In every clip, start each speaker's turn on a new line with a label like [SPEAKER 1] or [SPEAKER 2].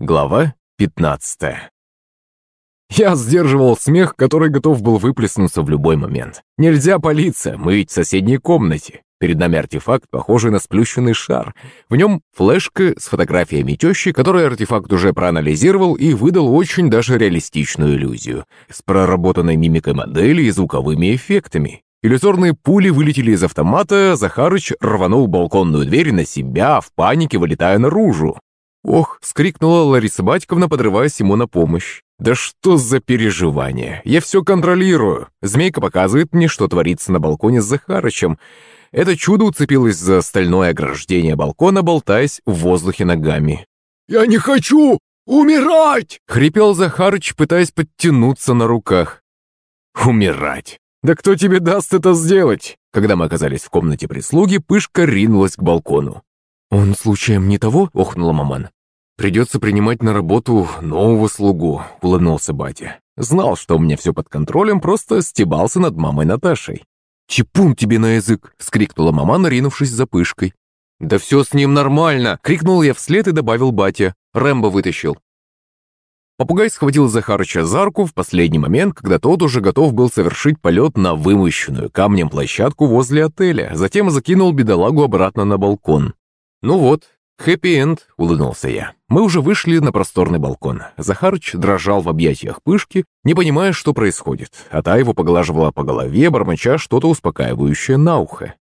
[SPEAKER 1] Глава 15 Я сдерживал смех, который готов был выплеснуться в любой момент. Нельзя палиться, мы ведь в соседней комнате. Перед нами артефакт, похожий на сплющенный шар. В нем флешка с фотографиями тещи, которую артефакт уже проанализировал и выдал очень даже реалистичную иллюзию. С проработанной мимикой модели и звуковыми эффектами. Иллюзорные пули вылетели из автомата, Захарыч рванул балконную дверь на себя, в панике вылетая наружу. «Ох!» — скрикнула Лариса Батьковна, подрываясь ему на помощь. «Да что за переживание? Я все контролирую!» Змейка показывает мне, что творится на балконе с Захарычем. Это чудо уцепилось за стальное ограждение балкона, болтаясь в воздухе ногами.
[SPEAKER 2] «Я не хочу умирать!»
[SPEAKER 1] — хрипел Захарыч, пытаясь подтянуться на руках. «Умирать! Да кто тебе даст это сделать?» Когда мы оказались в комнате прислуги, Пышка ринулась к балкону. «Он случаем не того?» — охнула маман. «Придется принимать на работу нового слугу», — улыбнулся батя. Знал, что у меня все под контролем, просто стебался над мамой Наташей. «Чепун тебе на язык!» — вскрикнула мама, наринувшись за пышкой. «Да все с ним нормально!» — крикнул я вслед и добавил батя. Рэмбо вытащил. Попугай схватил Захарыча за руку в последний момент, когда тот уже готов был совершить полет на вымощенную камнем площадку возле отеля, затем закинул бедолагу обратно на балкон. «Ну вот, хэппи-энд», — улыбнулся я. Мы уже вышли на просторный балкон. Захарыч дрожал в объятиях пышки, не понимая, что происходит, а та его поглаживала по голове, бормоча что-то успокаивающее на ухо.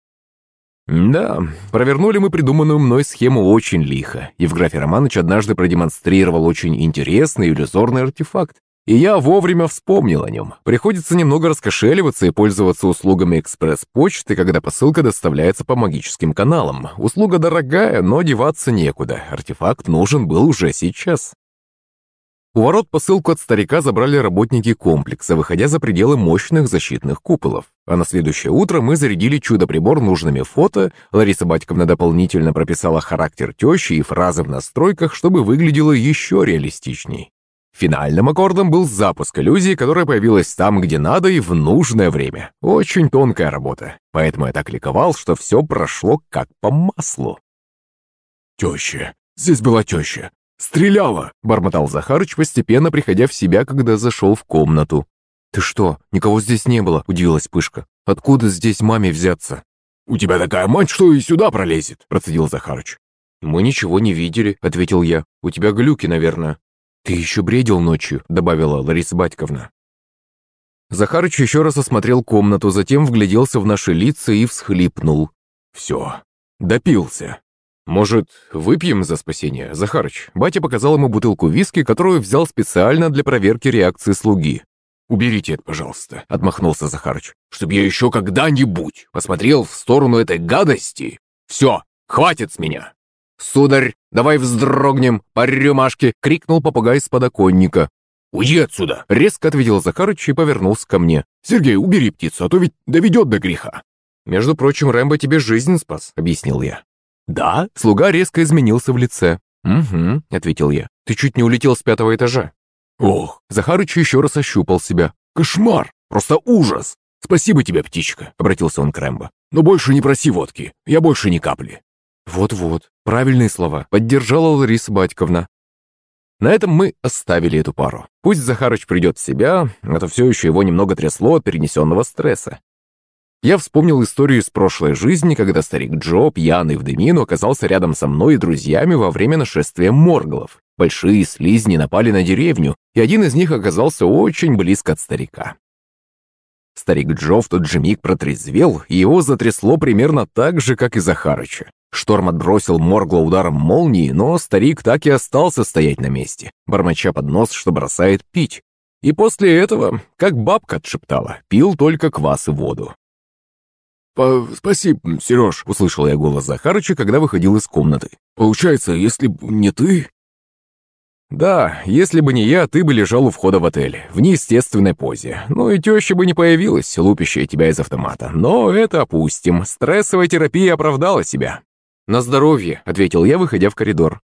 [SPEAKER 1] Да, провернули мы придуманную мной схему очень лихо. Евграфий Романович однажды продемонстрировал очень интересный иллюзорный артефакт, и я вовремя вспомнил о нем. Приходится немного раскошеливаться и пользоваться услугами экспресс-почты, когда посылка доставляется по магическим каналам. Услуга дорогая, но деваться некуда. Артефакт нужен был уже сейчас. У ворот посылку от старика забрали работники комплекса, выходя за пределы мощных защитных куполов. А на следующее утро мы зарядили чудо-прибор нужными фото, Лариса Батьковна дополнительно прописала характер тещи и фразы в настройках, чтобы выглядело еще реалистичней. Финальным аккордом был запуск иллюзии, которая появилась там, где надо и в нужное время. Очень тонкая работа, поэтому я так ликовал, что все прошло как по маслу.
[SPEAKER 2] «Теща! Здесь была теща! Стреляла!» — бормотал Захарыч, постепенно приходя в себя, когда зашел в комнату.
[SPEAKER 1] «Ты что, никого здесь не было?» — удивилась Пышка. «Откуда здесь маме взяться?»
[SPEAKER 2] «У тебя такая мать, что и сюда пролезет!» — процедил Захарыч.
[SPEAKER 1] «Мы ничего не видели», — ответил я. «У тебя глюки, наверное». «Ты еще бредил ночью», — добавила Лариса Батьковна. Захарыч еще раз осмотрел комнату, затем вгляделся в наши лица и всхлипнул. «Все, допился. Может, выпьем за спасение, Захарыч?» Батя показал ему бутылку виски, которую взял специально для проверки реакции слуги.
[SPEAKER 2] «Уберите это, пожалуйста», — отмахнулся Захарыч. «Чтоб я еще когда-нибудь посмотрел в сторону этой гадости. Все, хватит с меня!»
[SPEAKER 1] «Сударь, давай вздрогнем по рюмашке!» — крикнул попугай с подоконника.
[SPEAKER 2] «Уйди отсюда!»
[SPEAKER 1] — резко ответил Захарыч и повернулся ко мне.
[SPEAKER 2] «Сергей, убери птицу, а то ведь доведет до греха!»
[SPEAKER 1] «Между прочим, Рэмбо тебе жизнь спас», — объяснил я.
[SPEAKER 2] «Да?»
[SPEAKER 1] — слуга резко изменился в лице. «Угу», — ответил я. «Ты чуть не улетел с пятого этажа».
[SPEAKER 2] «Ох!»
[SPEAKER 1] — Захарыч еще раз ощупал себя.
[SPEAKER 2] «Кошмар! Просто ужас! Спасибо тебе, птичка!» — обратился он к Рэмбо. «Но больше не проси водки, я больше ни капли».
[SPEAKER 1] «Вот-вот, правильные слова», — поддержала Лариса Батьковна. На этом мы оставили эту пару. Пусть Захарыч придет в себя, а то все еще его немного трясло от перенесенного стресса. Я вспомнил историю из прошлой жизни, когда старик Джо, пьяный в дымину, оказался рядом со мной и друзьями во время нашествия морглов. Большие слизни напали на деревню, и один из них оказался очень близко от старика. Старик Джо в тот же миг протрезвел, и его затрясло примерно так же, как и Захарыча. Шторм отбросил Моргла ударом молнии, но старик так и остался стоять на месте, бормоча под нос, что бросает пить. И после этого, как бабка отшептала, пил только квас и воду.
[SPEAKER 2] «Спасибо, Сереж», — услышал я голос Захарыча, когда выходил из комнаты. «Получается, если бы не ты...»
[SPEAKER 1] «Да, если бы не я, ты бы лежал у входа в отель, в неестественной позе. Ну и теща бы не появилась, лупящая тебя из автомата. Но это опустим. Стрессовая терапия оправдала себя. «На здоровье», — ответил я, выходя в коридор.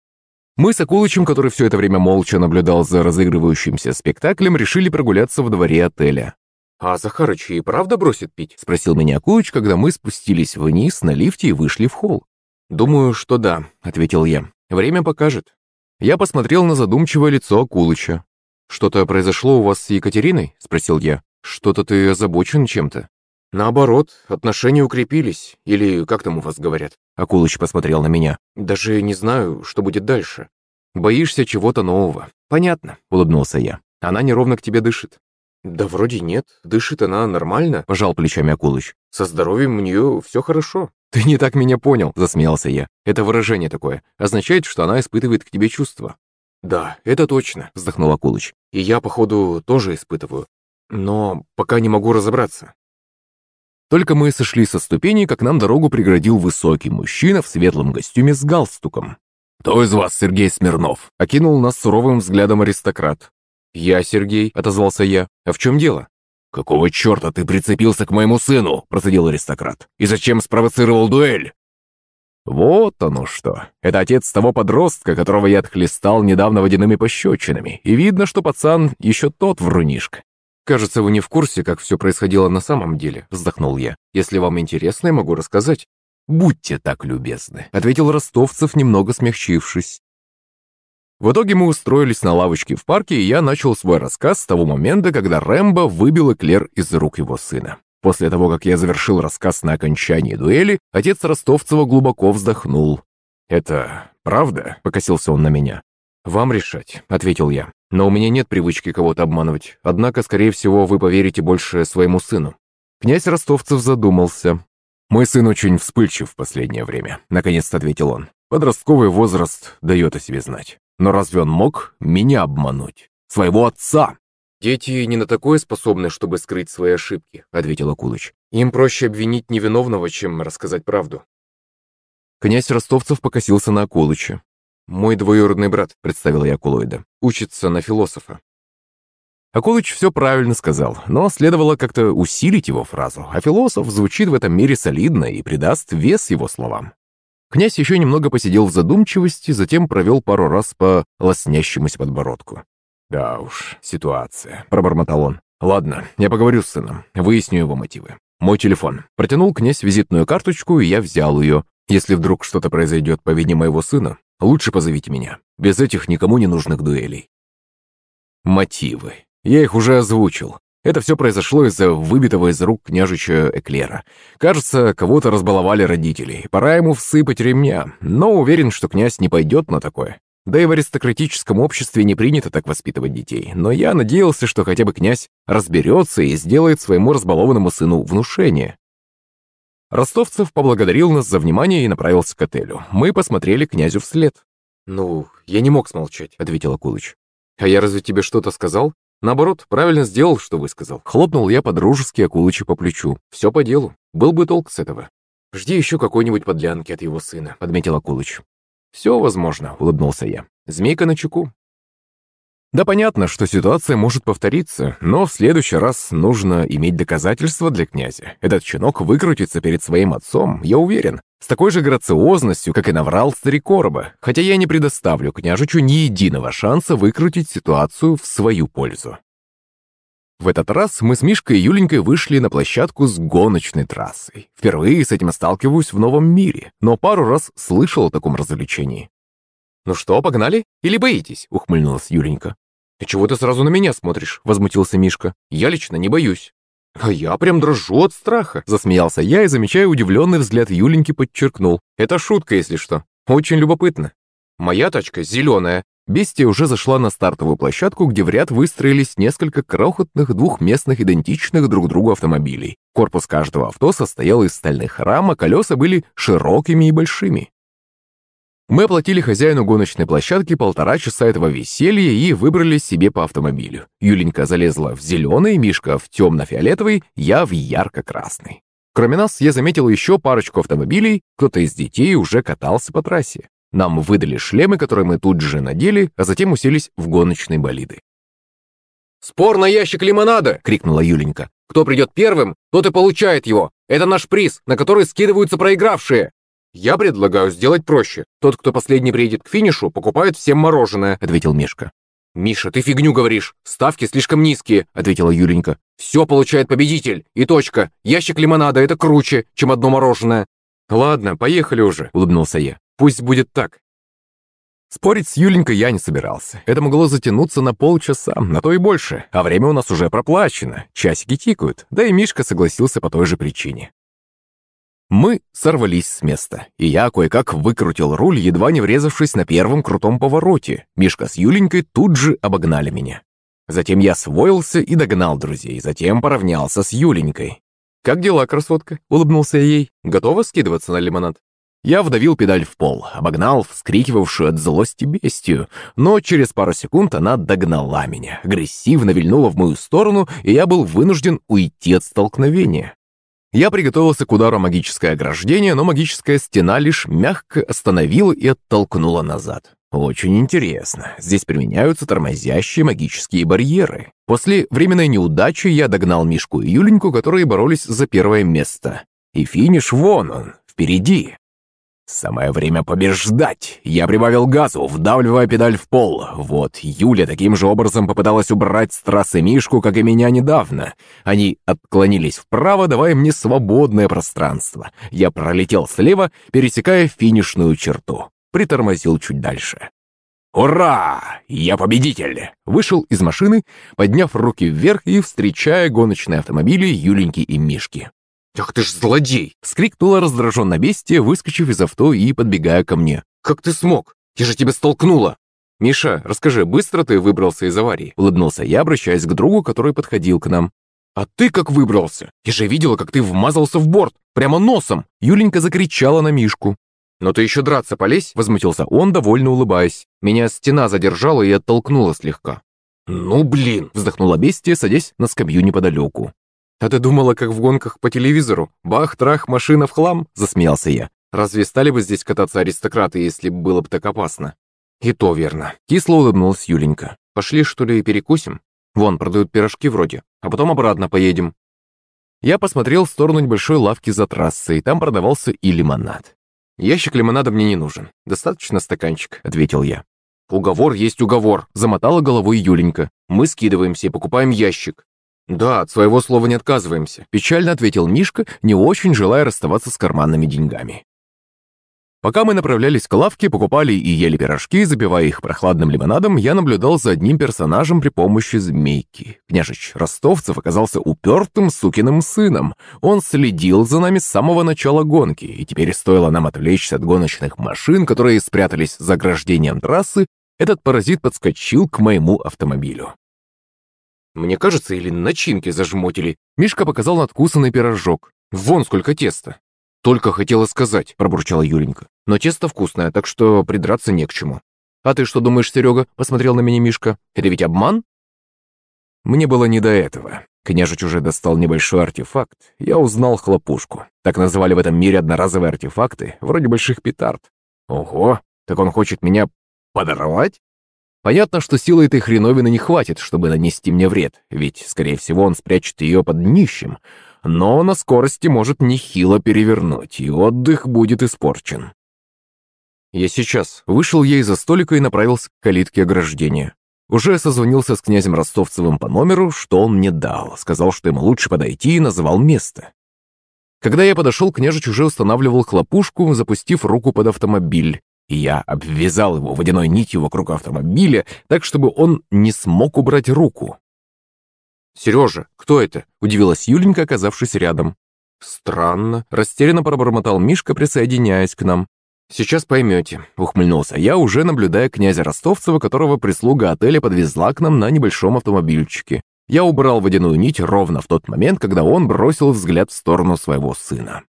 [SPEAKER 1] Мы с Акулычем, который все это время молча наблюдал за разыгрывающимся спектаклем, решили прогуляться во дворе отеля. «А Захарыч и правда бросит пить?» — спросил меня Акулыч, когда мы спустились вниз на лифте и вышли в холл. «Думаю, что да», — ответил я. «Время покажет». Я посмотрел на задумчивое лицо Акулыча. «Что-то произошло у вас с Екатериной?» – спросил я. «Что-то ты озабочен чем-то?»
[SPEAKER 2] «Наоборот, отношения укрепились. Или как там у вас говорят?»
[SPEAKER 1] Акулыч посмотрел на меня.
[SPEAKER 2] «Даже не знаю, что будет дальше».
[SPEAKER 1] «Боишься чего-то нового».
[SPEAKER 2] «Понятно», – улыбнулся я. «Она неровно к тебе дышит». «Да вроде нет. Дышит она нормально», –
[SPEAKER 1] пожал плечами Акулыч.
[SPEAKER 2] «Со здоровьем у нее все хорошо».
[SPEAKER 1] «Ты не так меня понял», – засмеялся я. «Это выражение такое. Означает, что она испытывает к тебе чувства».
[SPEAKER 2] «Да, это точно», – вздохнул Акулыч. «И я, походу, тоже испытываю. Но пока не могу разобраться».
[SPEAKER 1] Только мы сошли со ступеней, как нам дорогу преградил высокий мужчина в светлом костюме с галстуком. «Кто из вас Сергей Смирнов?» – окинул нас суровым взглядом аристократ.
[SPEAKER 2] «Я Сергей», – отозвался я. «А в чем дело?»
[SPEAKER 1] «Какого черта ты прицепился к моему сыну?» – процедил аристократ. «И зачем спровоцировал дуэль?» Вот оно что. Это отец того подростка, которого я отхлестал недавно водяными пощечинами. И видно, что пацан еще тот врунишка.
[SPEAKER 2] «Кажется, вы не в курсе, как все происходило на самом деле», – вздохнул я. «Если вам интересно, я могу рассказать».
[SPEAKER 1] «Будьте так любезны», – ответил Ростовцев, немного смягчившись. В итоге мы устроились на лавочке в парке, и я начал свой рассказ с того момента, когда Рэмбо выбил эклер из рук его сына. После того, как я завершил рассказ на окончании дуэли, отец Ростовцева глубоко вздохнул. «Это правда?» – покосился он на меня. «Вам решать», – ответил я. «Но у меня нет привычки кого-то обманывать. Однако, скорее всего, вы поверите больше своему сыну». Князь Ростовцев задумался. «Мой сын очень вспыльчив в последнее время», – наконец-то ответил он. «Подростковый возраст дает о себе знать. Но разве он мог меня обмануть? Своего отца!»
[SPEAKER 2] «Дети не на такое способны, чтобы скрыть свои ошибки», — ответил Акулыч. «Им проще обвинить невиновного, чем рассказать правду».
[SPEAKER 1] Князь Ростовцев покосился на Акулыча. «Мой двоюродный брат», — представил я Акулоида, — «учится на философа». Акулыч все правильно сказал, но следовало как-то усилить его фразу, а философ звучит в этом мире солидно и придаст вес его словам. Князь еще немного посидел в задумчивости, затем провел пару раз по лоснящемуся подбородку. «Да уж, ситуация», — пробормотал он. «Ладно, я поговорю с сыном, выясню его мотивы. Мой телефон». Протянул князь визитную карточку, и я взял ее. Если вдруг что-то произойдет по вине моего сына, лучше позовите меня. Без этих никому не нужных дуэлей. Мотивы. Я их уже озвучил. Это все произошло из-за выбитого из рук княжича Эклера. Кажется, кого-то разбаловали родители. Пора ему всыпать ремня, но уверен, что князь не пойдет на такое. Да и в аристократическом обществе не принято так воспитывать детей. Но я надеялся, что хотя бы князь разберется и сделает своему разбалованному сыну внушение. Ростовцев поблагодарил нас за внимание и направился к отелю. Мы посмотрели князю вслед.
[SPEAKER 2] «Ну, я не мог смолчать», — ответил Акулыч. «А я разве тебе что-то сказал? Наоборот, правильно сделал, что высказал».
[SPEAKER 1] Хлопнул я по-дружески Акулыча по плечу. «Все по делу. Был бы толк с этого».
[SPEAKER 2] «Жди еще какой-нибудь подлянки от его сына», — подметил Акулыч.
[SPEAKER 1] «Все возможно», — улыбнулся я. «Змейка на чеку». Да понятно, что ситуация может повториться, но в следующий раз нужно иметь доказательства для князя. Этот щенок выкрутится перед своим отцом, я уверен, с такой же грациозностью, как и наврал старикороба, хотя я не предоставлю княжичу ни единого шанса выкрутить ситуацию в свою пользу. В этот раз мы с Мишкой и Юленькой вышли на площадку с гоночной трассой. Впервые с этим сталкиваюсь в новом мире, но пару раз слышал о таком развлечении.
[SPEAKER 2] «Ну что, погнали? Или боитесь?» — ухмыльнулась Юленька. «И чего ты сразу на меня смотришь?» — возмутился Мишка. «Я лично не боюсь». «А я прям дрожу от страха», — засмеялся я и, замечая удивленный взгляд Юленьки, подчеркнул. «Это шутка, если что. Очень любопытно. Моя тачка зеленая, Бестия уже зашла на стартовую площадку, где в ряд выстроились несколько крохотных двухместных идентичных друг другу автомобилей. Корпус каждого авто состоял из стальных рам, а колеса были широкими и большими. Мы оплатили хозяину гоночной площадки полтора часа этого веселья и выбрали себе по автомобилю. Юленька залезла в зеленый, Мишка в темно-фиолетовый, я в ярко-красный. Кроме нас, я заметил еще парочку автомобилей, кто-то из детей уже катался по трассе. Нам выдали шлемы, которые мы тут же надели, а затем уселись в гоночные болиды. «Спор на ящик лимонада!» — крикнула Юленька. «Кто придет первым, тот и получает его. Это наш приз, на который скидываются проигравшие!» «Я предлагаю сделать проще. Тот, кто последний приедет к финишу, покупает всем мороженое», — ответил Мишка. «Миша, ты фигню говоришь. Ставки слишком низкие», — ответила Юленька. «Все получает победитель. И точка. Ящик лимонада — это круче, чем одно мороженое».
[SPEAKER 1] «Ладно, поехали уже», — улыбнулся я. Пусть будет так. Спорить с Юленькой я не собирался. Это могло затянуться на полчаса, на то и больше. А время у нас уже проплачено. Часики тикают. Да и Мишка согласился по той же причине. Мы сорвались с места, и я кое-как выкрутил руль, едва не врезавшись на первом крутом повороте. Мишка с Юленькой тут же обогнали меня. Затем я своился и догнал друзей, затем поравнялся с Юленькой. «Как дела, красотка?» — улыбнулся ей. «Готова скидываться на лимонад?» Я вдавил педаль в пол, обогнал вскрикивавшую от злости бестию, но через пару секунд она догнала меня, агрессивно вильнула в мою сторону, и я был вынужден уйти от столкновения. Я приготовился к удару магическое ограждение, но магическая стена лишь мягко остановила и оттолкнула назад. Очень интересно. Здесь применяются тормозящие магические барьеры. После временной неудачи я догнал Мишку и Юленьку, которые боролись за первое место. И финиш вон он, впереди. Самое время побеждать. Я прибавил газу, вдавливая педаль в пол. Вот, Юля таким же образом попыталась убрать с трассы Мишку, как и меня недавно. Они отклонились вправо, давая мне свободное пространство. Я пролетел слева, пересекая финишную черту. Притормозил чуть дальше. «Ура! Я победитель!» Вышел из машины, подняв руки вверх и встречая гоночные автомобили Юленьки и Мишки.
[SPEAKER 2] «Ах ты ж злодей!»
[SPEAKER 1] — скрикнула раздраженно бестия, выскочив из авто и подбегая ко мне.
[SPEAKER 2] «Как ты смог? Я же тебя столкнула!»
[SPEAKER 1] «Миша, расскажи, быстро ты выбрался из аварии?» — улыбнулся я, обращаясь к другу, который подходил к нам.
[SPEAKER 2] «А ты как выбрался? Я же видела, как ты вмазался в борт, прямо носом!»
[SPEAKER 1] Юленька закричала на Мишку.
[SPEAKER 2] «Но ты еще драться полезь?» — возмутился он, довольно улыбаясь. Меня стена задержала и оттолкнула слегка.
[SPEAKER 1] «Ну, блин!» — вздохнула бестия, садясь на скамью неподалеку.
[SPEAKER 2] «А ты думала, как в гонках по телевизору? Бах-трах, машина в хлам?» – засмеялся я. «Разве стали бы здесь кататься аристократы, если бы было бы так опасно?»
[SPEAKER 1] «И то верно», – кисло улыбнулась Юленька.
[SPEAKER 2] «Пошли, что ли, перекусим? Вон, продают пирожки вроде, а потом обратно поедем».
[SPEAKER 1] Я посмотрел в сторону небольшой лавки за трассой, там продавался и лимонад.
[SPEAKER 2] «Ящик лимонада мне не нужен. Достаточно стаканчик», — ответил я.
[SPEAKER 1] «Уговор есть уговор», — замотала головой Юленька.
[SPEAKER 2] «Мы скидываемся и покупаем ящик.
[SPEAKER 1] «Да, от своего слова не отказываемся», – печально ответил Мишка, не очень желая расставаться с карманными деньгами. Пока мы направлялись к лавке, покупали и ели пирожки, запивая их прохладным лимонадом, я наблюдал за одним персонажем при помощи змейки. Княжич Ростовцев оказался упертым сукиным сыном. Он следил за нами с самого начала гонки, и теперь стоило нам отвлечься от гоночных машин, которые спрятались за ограждением трассы, этот паразит подскочил к моему автомобилю.
[SPEAKER 2] Мне кажется, или начинки зажмотили.
[SPEAKER 1] Мишка показал надкусанный пирожок. Вон сколько теста.
[SPEAKER 2] Только хотела сказать, пробурчала Юленька. Но тесто вкусное, так что придраться не к чему.
[SPEAKER 1] А ты что думаешь, Серега? Посмотрел на меня Мишка. Это ведь обман? Мне было не до этого. Княжич уже достал небольшой артефакт. Я узнал хлопушку. Так называли в этом мире одноразовые артефакты, вроде больших петард.
[SPEAKER 2] Ого, так он хочет меня подорвать?
[SPEAKER 1] Понятно, что силы этой хреновины не хватит, чтобы нанести мне вред, ведь, скорее всего, он спрячет ее под днищем, но на скорости может нехило перевернуть, и отдых будет испорчен. Я сейчас вышел ей за столика и направился к калитке ограждения. Уже созвонился с князем Ростовцевым по номеру, что он мне дал, сказал, что ему лучше подойти и называл место. Когда я подошел, княжич уже устанавливал хлопушку, запустив руку под автомобиль, и я обвязал его водяной нитью вокруг автомобиля, так, чтобы он не смог убрать руку.
[SPEAKER 2] «Сережа, кто это?» – удивилась Юленька, оказавшись рядом.
[SPEAKER 1] «Странно», – растерянно пробормотал Мишка, присоединяясь к нам. «Сейчас поймете», — ухмыльнулся я, уже наблюдая князя Ростовцева, которого прислуга отеля подвезла к нам на небольшом автомобильчике. Я убрал водяную нить ровно в тот момент, когда он бросил взгляд в сторону своего сына.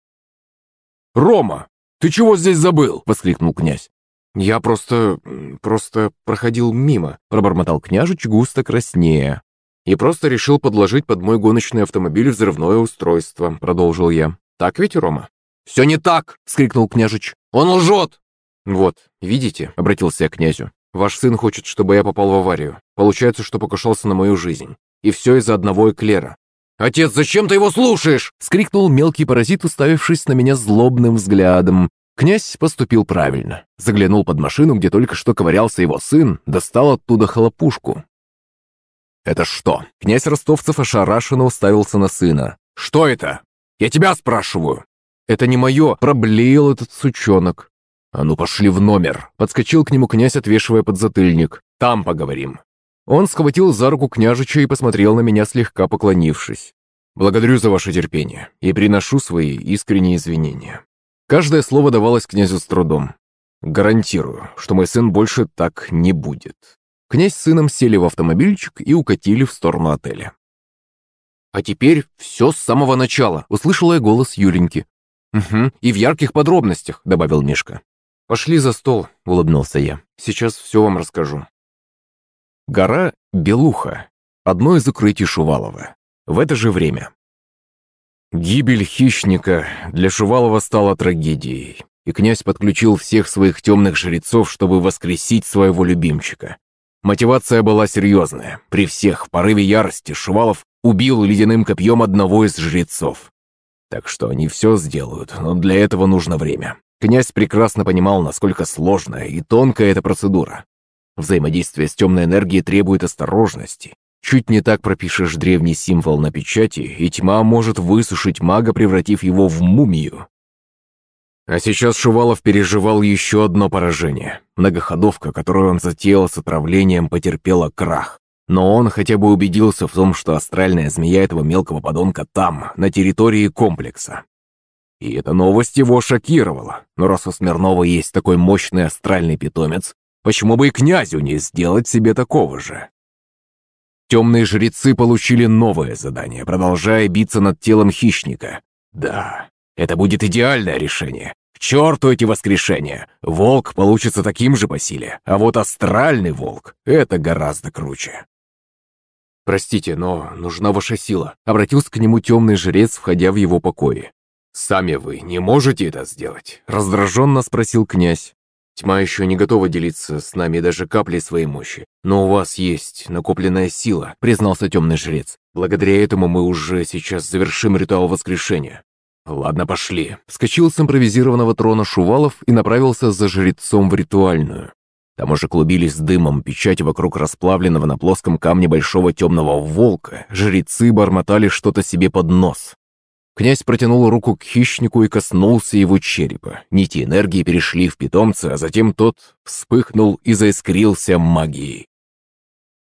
[SPEAKER 2] «Рома, «Ты чего здесь забыл?» — воскликнул князь.
[SPEAKER 1] «Я просто... просто проходил мимо», — пробормотал княжич густо краснее. «И просто решил подложить под мой гоночный автомобиль взрывное устройство», — продолжил я. «Так ведь, Рома?»
[SPEAKER 2] «Все не так!» — вскрикнул княжич. «Он лжет!»
[SPEAKER 1] «Вот, видите?» — обратился я к князю. «Ваш сын хочет, чтобы я попал в аварию. Получается, что покушался на мою жизнь. И все из-за одного эклера.
[SPEAKER 2] «Отец, зачем ты его слушаешь?»
[SPEAKER 1] — скрикнул мелкий паразит, уставившись на меня злобным взглядом. Князь поступил правильно. Заглянул под машину, где только что ковырялся его сын, достал оттуда хлопушку. «Это что?» Князь Ростовцев ошарашенно уставился на сына.
[SPEAKER 2] «Что это? Я тебя спрашиваю!»
[SPEAKER 1] «Это не мое!» — проблеял этот сучонок. «А ну пошли в номер!» Подскочил к нему князь, отвешивая подзатыльник. «Там поговорим!» Он схватил за руку княжича и посмотрел на меня, слегка поклонившись. «Благодарю за ваше терпение и приношу свои искренние извинения». Каждое слово давалось князю с трудом. «Гарантирую, что мой сын больше так не будет». Князь с сыном сели в автомобильчик и укатили в сторону отеля. «А теперь все с самого начала», — услышала я голос Юленьки. «Угу, и в ярких подробностях», — добавил Мишка. «Пошли за стол», — улыбнулся я. «Сейчас все вам расскажу». Гора Белуха. Одно из укрытий Шувалова. В это же время. Гибель хищника для Шувалова стала трагедией, и князь подключил всех своих темных жрецов, чтобы воскресить своего любимчика. Мотивация была серьезная. При всех в порыве ярости Шувалов убил ледяным копьем одного из жрецов. Так что они все сделают, но для этого нужно время. Князь прекрасно понимал, насколько сложная и тонкая эта процедура. Взаимодействие с темной энергией требует осторожности. Чуть не так пропишешь древний символ на печати, и тьма может высушить мага, превратив его в мумию. А сейчас Шувалов переживал еще одно поражение. Многоходовка, которую он затеял с отравлением, потерпела крах. Но он хотя бы убедился в том, что астральная змея этого мелкого подонка там, на территории комплекса. И эта новость его шокировала. Но раз у Смирнова есть такой мощный астральный питомец, почему бы и князю не сделать себе такого же? Темные жрецы получили новое задание, продолжая биться над телом хищника. Да, это будет идеальное решение. К черту эти воскрешения! Волк получится таким же по силе, а вот астральный волк — это гораздо круче. «Простите, но нужна ваша сила», — обратился к нему темный жрец, входя в его покои. «Сами вы не можете это сделать?» — раздраженно спросил князь. «Тьма еще не готова делиться с нами даже каплей своей мощи, но у вас есть накопленная сила», — признался темный жрец. «Благодаря этому мы уже сейчас завершим ритуал воскрешения. «Ладно, пошли». Вскочил с импровизированного трона Шувалов и направился за жрецом в ритуальную. Там уже клубились дымом печати вокруг расплавленного на плоском камне большого темного волка. Жрецы бормотали что-то себе под нос. Князь протянул руку к хищнику и коснулся его черепа. Нити энергии перешли в питомца, а затем тот вспыхнул и заискрился магией.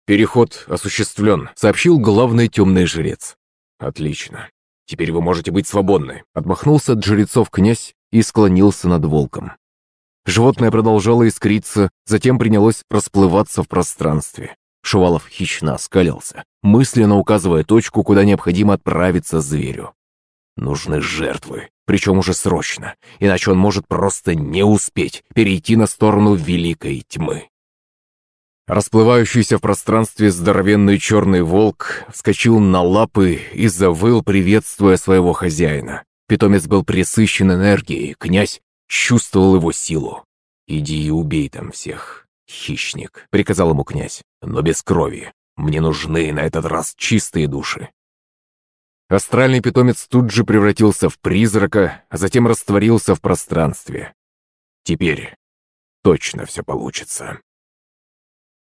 [SPEAKER 1] «Переход осуществлен», — сообщил главный темный жрец. «Отлично. «Теперь вы можете быть свободны», — отмахнулся от жрецов князь и склонился над волком. Животное продолжало искриться, затем принялось расплываться в пространстве. Шувалов хищно оскалился, мысленно указывая точку, куда необходимо отправиться зверю. Нужны жертвы, причем уже срочно, иначе он может просто не успеть перейти на сторону великой тьмы. Расплывающийся в пространстве здоровенный черный волк вскочил на лапы и завыл, приветствуя своего хозяина. Питомец был пресыщен энергией, князь чувствовал его силу. «Иди и убей там всех, хищник», — приказал ему князь, — «но без крови. Мне нужны на этот раз чистые души». Астральный питомец тут же превратился в призрака, а затем растворился в пространстве. Теперь точно все получится.